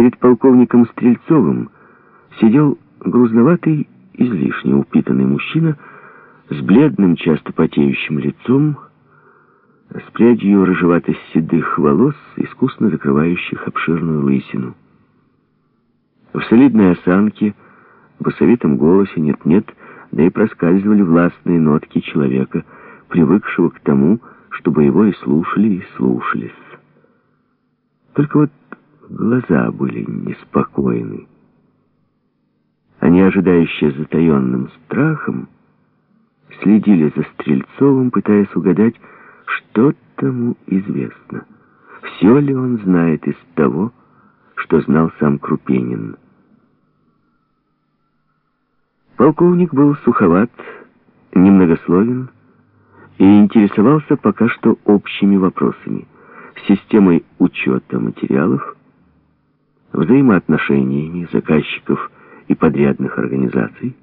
Перед полковником Стрельцовым сидел грузноватый, излишне упитанный мужчина с бледным, часто потеющим лицом, с прядью рыжевато-седых волос, искусно закрывающих обширную лысину. В солидной осанке, басовитом голосе нет-нет, да и проскальзывали властные нотки человека, привыкшего к тому, чтобы его и слушали, и слушались. Только вот глаза были неспокойны. Они, ожидающие затаенным страхом, следили за Стрельцовым, пытаясь угадать, что тому известно. Все ли он знает из того, что знал сам Крупенин. Полковник был суховат, немногословен и интересовался пока что общими вопросами, системой учета материалов, взаимоотношениями заказчиков и подрядных организаций,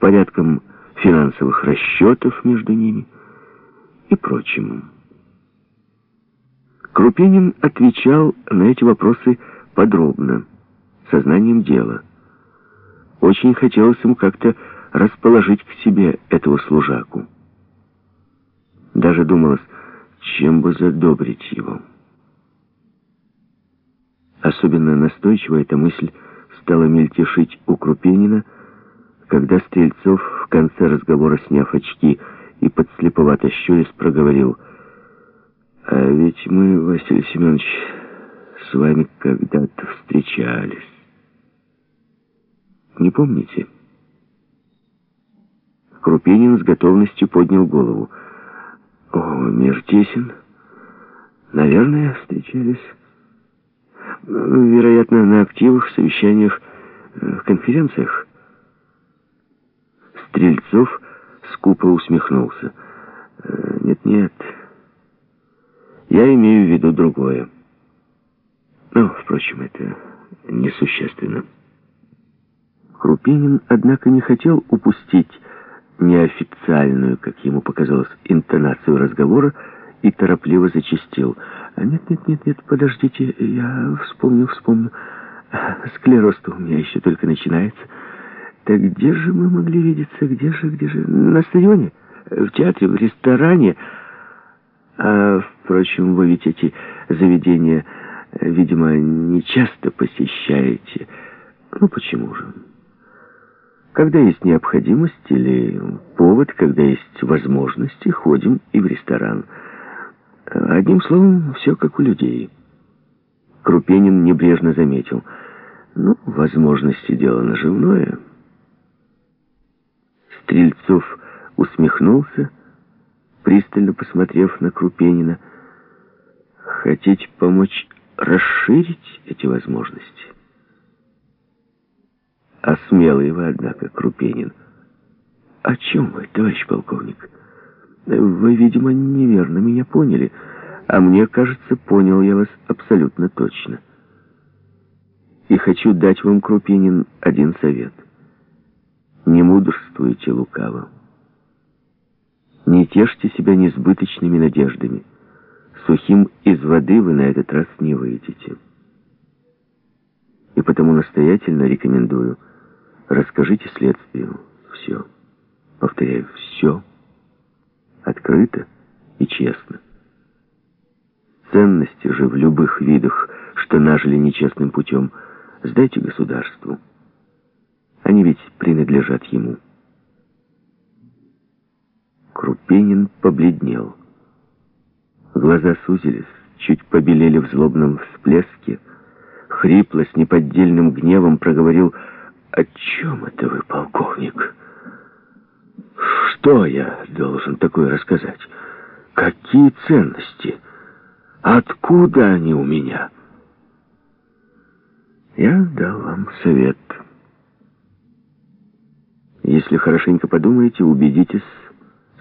порядком финансовых расчетов между ними и прочим. Крупинин отвечал на эти вопросы подробно, сознанием дела. Очень хотелось ему как-то расположить к себе этого служаку. Даже думалось, чем бы задобрить его. Особенно настойчиво эта мысль стала мельтешить у Крупенина, когда Стрельцов в конце разговора, сняв очки и подслеповато щурясь, проговорил «А ведь мы, Василий Семенович, с вами когда-то встречались. Не помните?» Крупенин с готовностью поднял голову. «О, мир тесен. Наверное, встречались». Вероятно, на активах, совещаниях, э, конференциях. Стрельцов скупо усмехнулся. «Э, «Нет-нет, я имею в виду другое. Но, впрочем, это несущественно». Крупинин, однако, не хотел упустить неофициальную, как ему показалось, интонацию разговора и торопливо зачастил – нет, нет, нет, нет, подождите, я вспомню, вспомню. Склероз-то у меня еще только начинается. Так где же мы могли видеться? Где же, где же? На стадионе? В театре, в ресторане? А, впрочем, вы ведь эти заведения, видимо, не часто посещаете. Ну, почему же? Когда есть необходимость или повод, когда есть возможности, ходим и в ресторан. Одним словом, все как у людей. Крупенин небрежно заметил. Ну, возможности дело наживное. Стрельцов усмехнулся, пристально посмотрев на Крупенина. Хотите помочь расширить эти возможности? А смелый вы, однако, Крупенин. О чем вы, товарищ полковник? Вы, видимо, неверно меня поняли, а мне кажется, понял я вас абсолютно точно. И хочу дать вам, Крупинин, один совет. Не мудрствуйте лукаво. Не тешьте себя несбыточными надеждами. Сухим из воды вы на этот раз не выйдете. И потому настоятельно рекомендую, расскажите следствию все. Повторяю, все открыто и честно. Ценности же в любых видах, что нажили нечестным путем, сдайте государству. Они ведь принадлежат ему. Крупенин побледнел. Глаза сузились, чуть побелели в злобном всплеске. Хрипло, с неподдельным гневом проговорил «О чем это вы, полковник?» Что я должен такое рассказать? Какие ценности? Откуда они у меня? Я дал вам совет. Если хорошенько подумаете, убедитесь,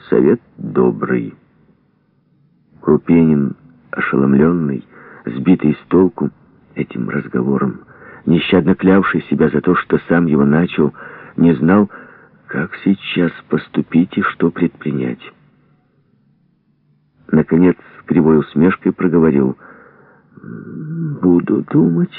совет добрый. Крупенин, ошеломленный, сбитый с толку этим разговором, нещадно клявший себя за то, что сам его начал, не знал, как сейчас поступить и что предпринять? Наконец, с кривой усмешкой проговорил. «Буду думать».